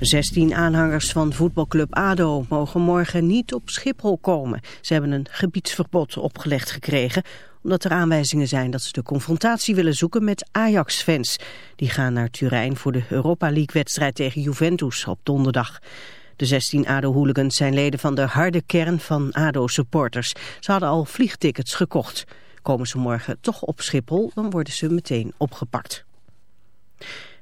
16 aanhangers van voetbalclub ADO mogen morgen niet op Schiphol komen. Ze hebben een gebiedsverbod opgelegd gekregen omdat er aanwijzingen zijn dat ze de confrontatie willen zoeken met Ajax-fans. Die gaan naar Turijn voor de Europa League-wedstrijd tegen Juventus op donderdag. De 16 ADO-hooligans zijn leden van de harde kern van ADO-supporters. Ze hadden al vliegtickets gekocht. Komen ze morgen toch op Schiphol, dan worden ze meteen opgepakt.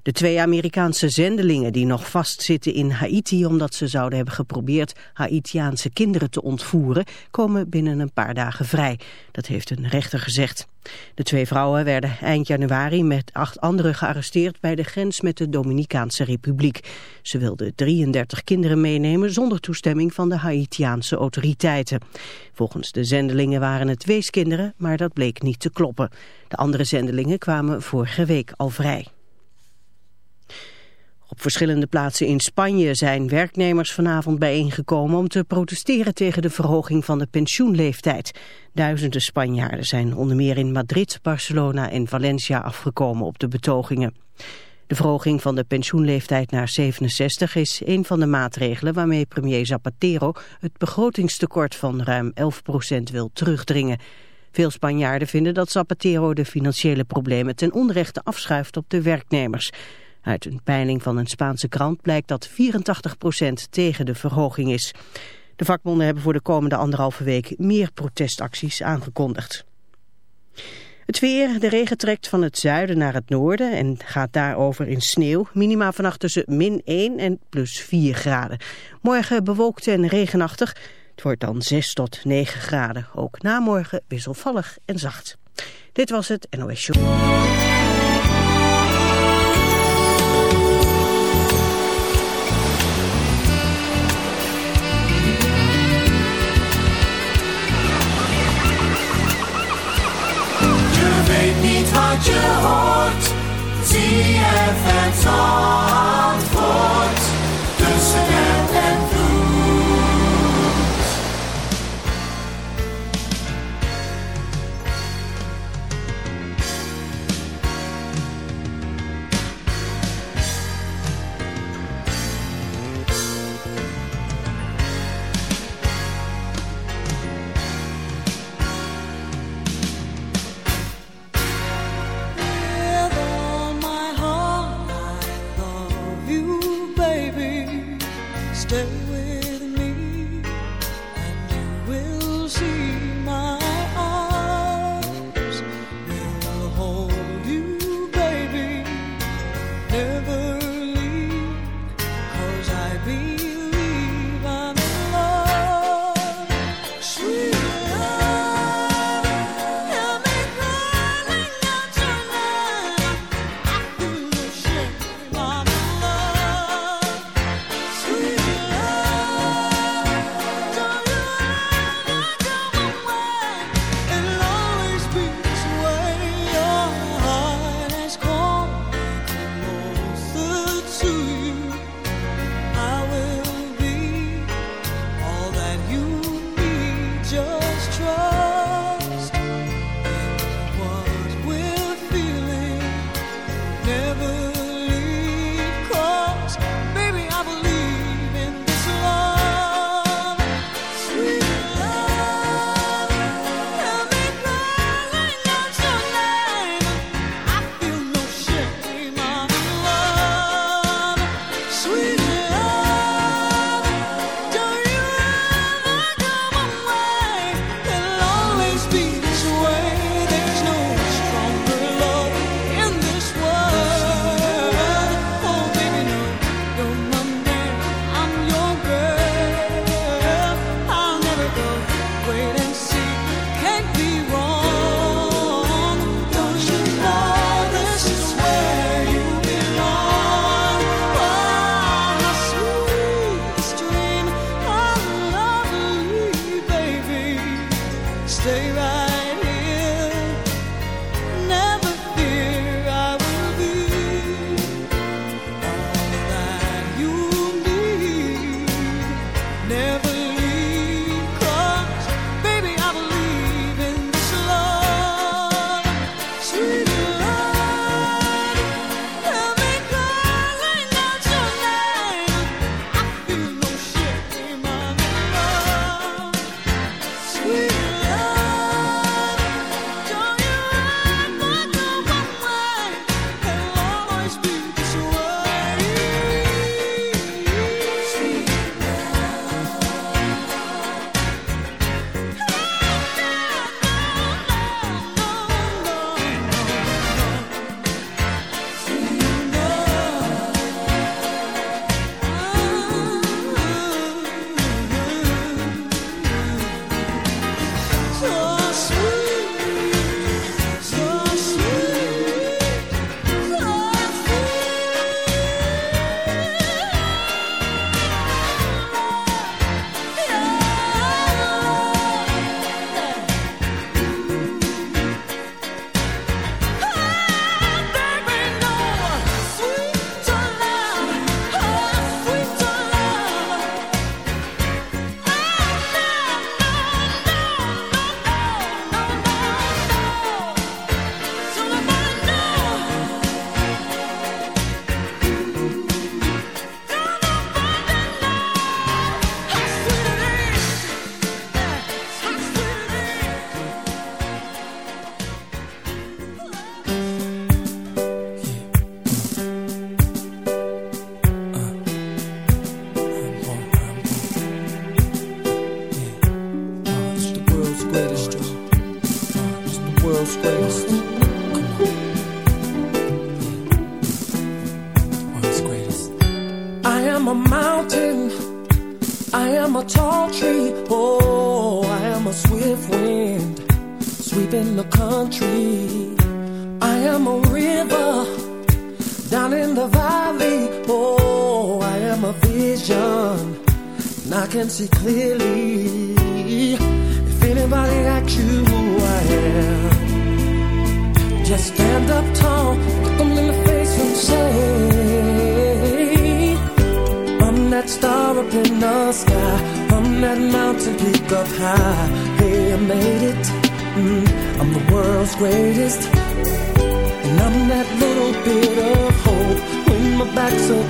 De twee Amerikaanse zendelingen die nog vastzitten in Haiti omdat ze zouden hebben geprobeerd Haitiaanse kinderen te ontvoeren, komen binnen een paar dagen vrij. Dat heeft een rechter gezegd. De twee vrouwen werden eind januari met acht anderen gearresteerd bij de grens met de Dominicaanse Republiek. Ze wilden 33 kinderen meenemen zonder toestemming van de Haitiaanse autoriteiten. Volgens de zendelingen waren het weeskinderen, maar dat bleek niet te kloppen. De andere zendelingen kwamen vorige week al vrij. Op verschillende plaatsen in Spanje zijn werknemers vanavond bijeengekomen om te protesteren tegen de verhoging van de pensioenleeftijd. Duizenden Spanjaarden zijn onder meer in Madrid, Barcelona en Valencia afgekomen op de betogingen. De verhoging van de pensioenleeftijd naar 67 is een van de maatregelen waarmee premier Zapatero het begrotingstekort van ruim 11% wil terugdringen. Veel Spanjaarden vinden dat Zapatero de financiële problemen ten onrechte afschuift op de werknemers. Uit een peiling van een Spaanse krant blijkt dat 84% tegen de verhoging is. De vakbonden hebben voor de komende anderhalve week meer protestacties aangekondigd. Het weer, de regen trekt van het zuiden naar het noorden en gaat daarover in sneeuw. Minima vannacht tussen min 1 en plus 4 graden. Morgen bewolkt en regenachtig. Het wordt dan 6 tot 9 graden. Ook na morgen wisselvallig en zacht. Dit was het NOS Show. song.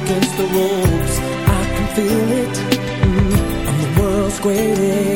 against the ropes. I can feel it. Mm. I'm the world's greatest.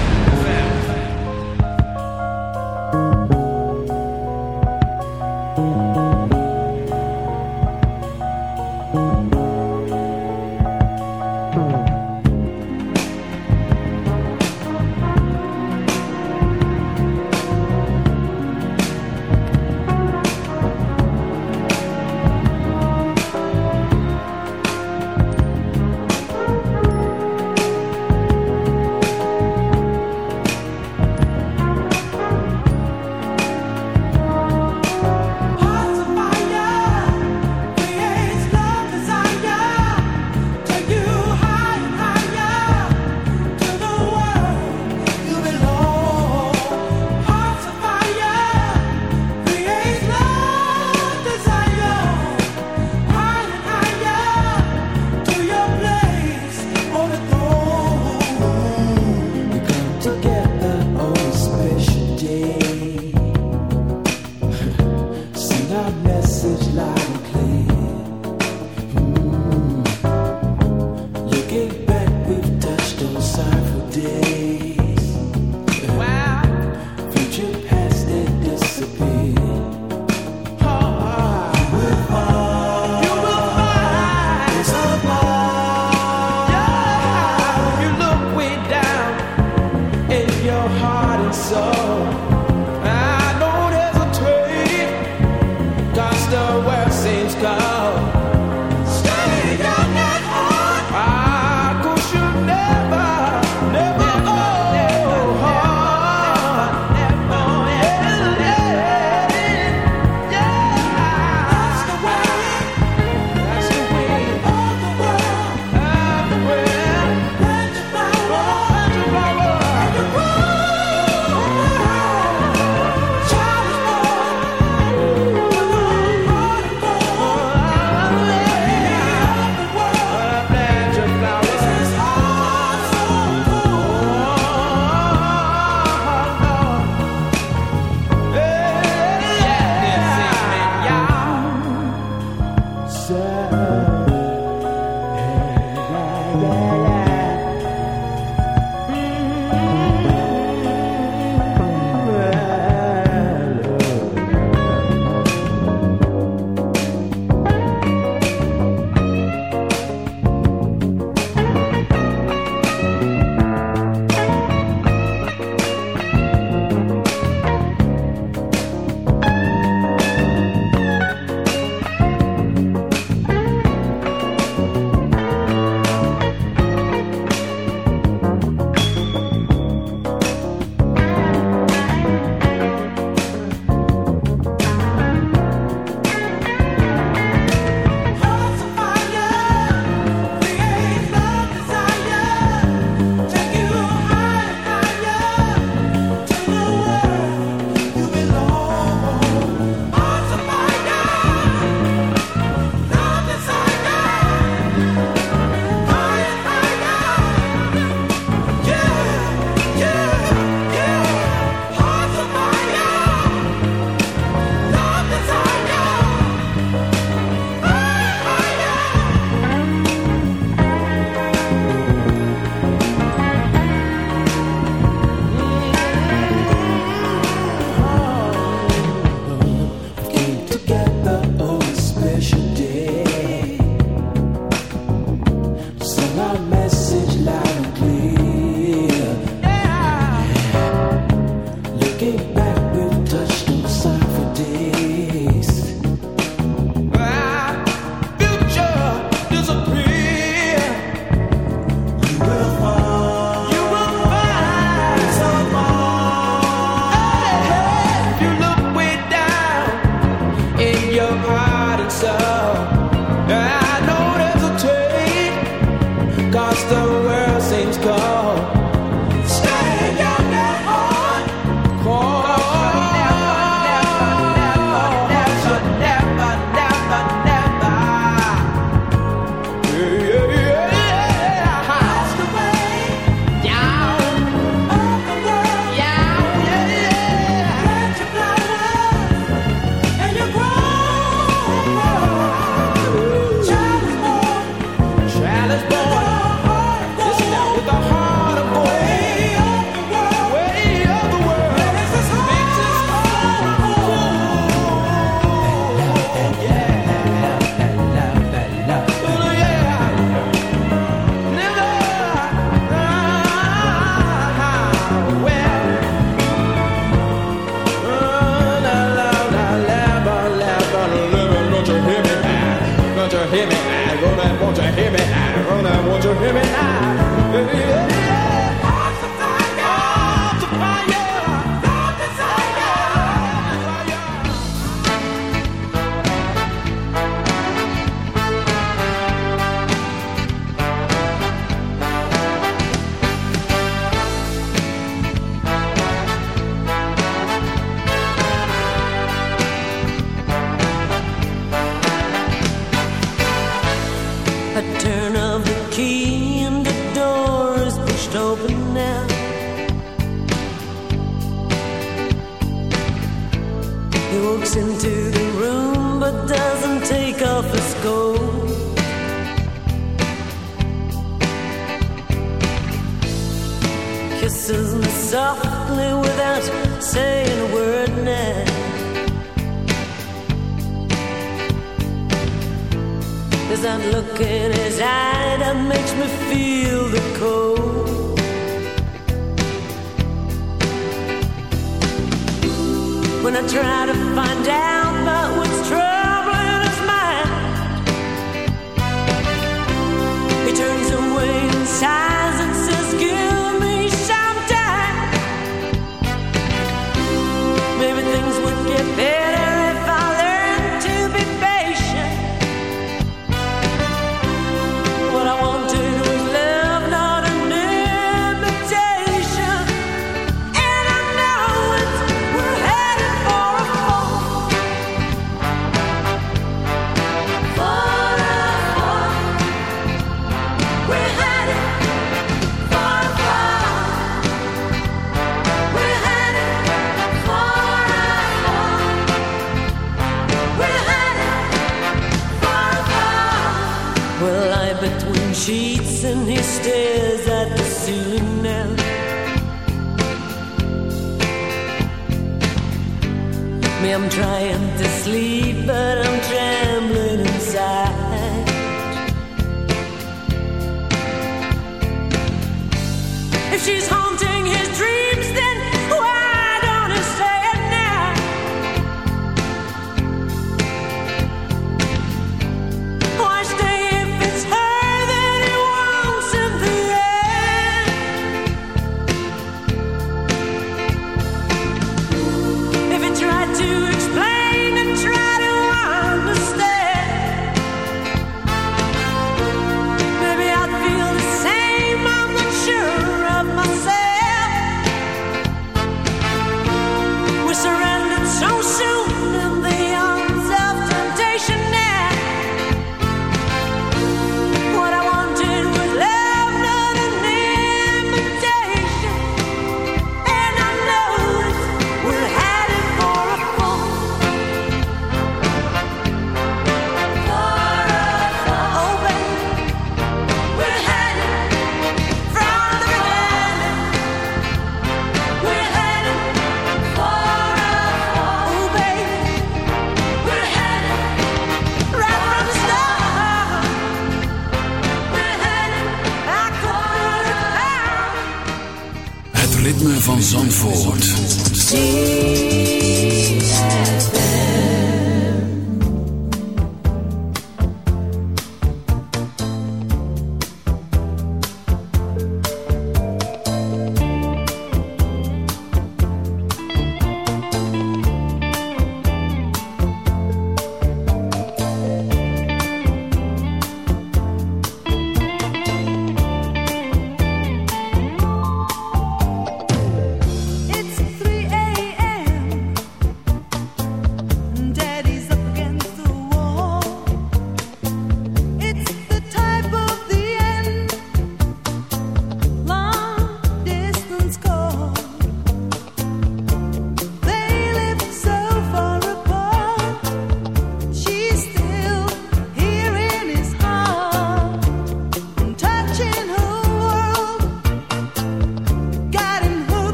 so. kisses softly without saying a word now. There's that look in his eye that makes me feel the cold. When I try to find out about what's troubling his mind, he turns away inside. je.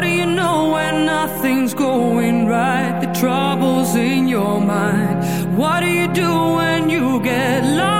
What do you know when nothing's going right? The trouble's in your mind. What do you do when you get lost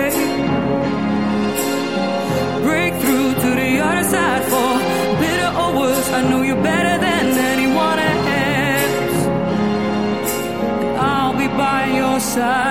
Side.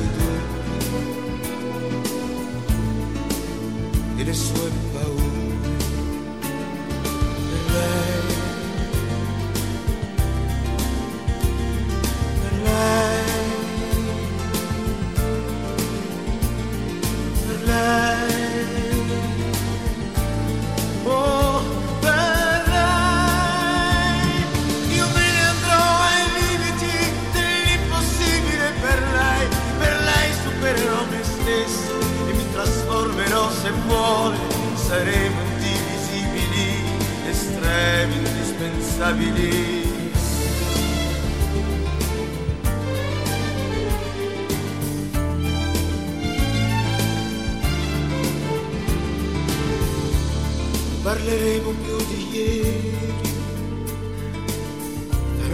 this would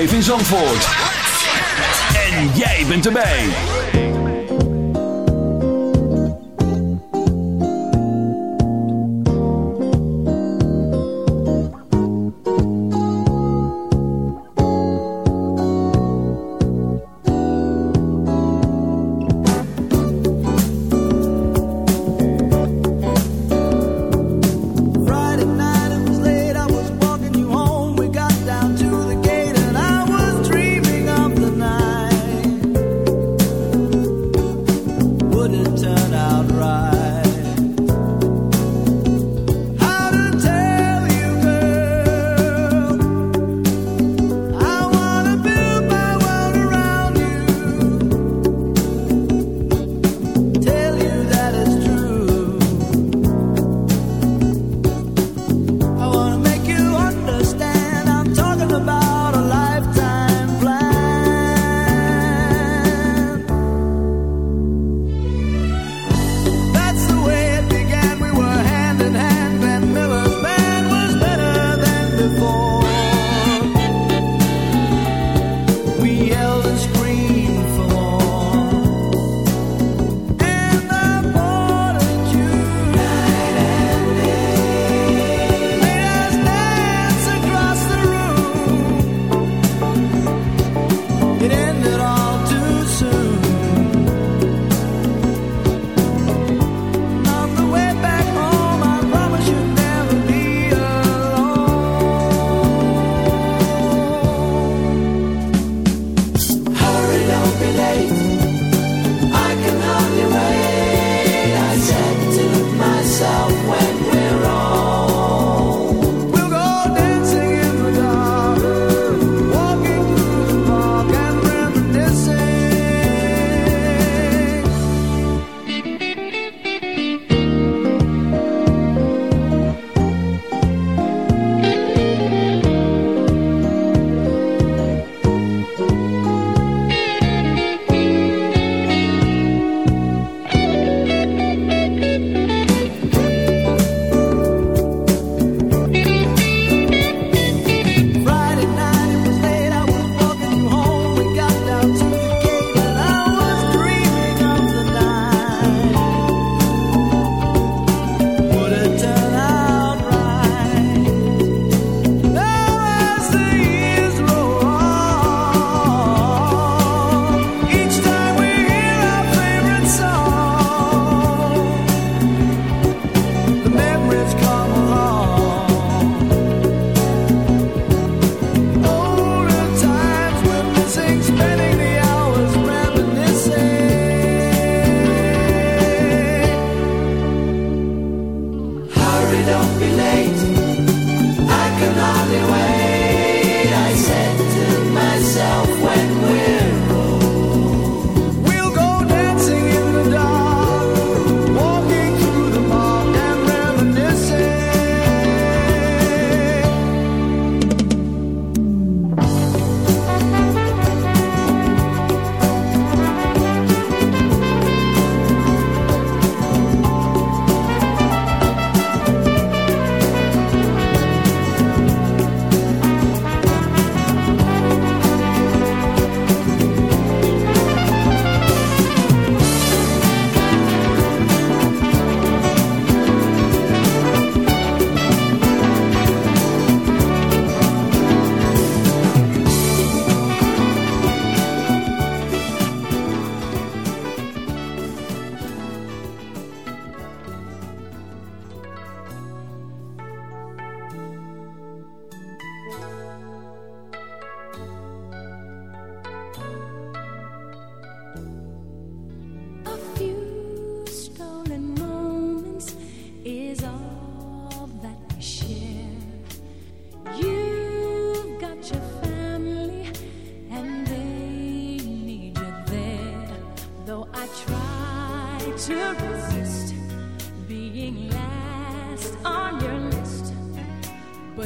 live in Zandvoort.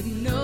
no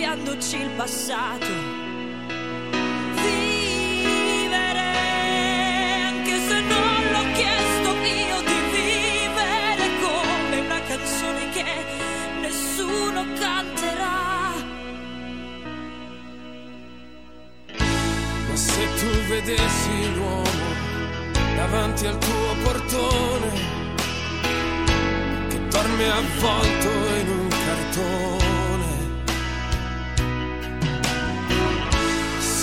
cambiandoci il passato. nessuno canterà. Se tu vedessi l'uomo davanti al tuo portone, che dorme avvolto in un cartone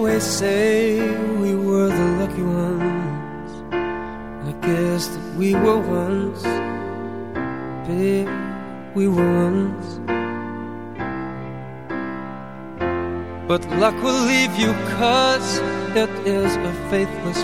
always say we were the lucky ones? I guess that we were once, babe, we were once. But luck will leave you cause it is a faithless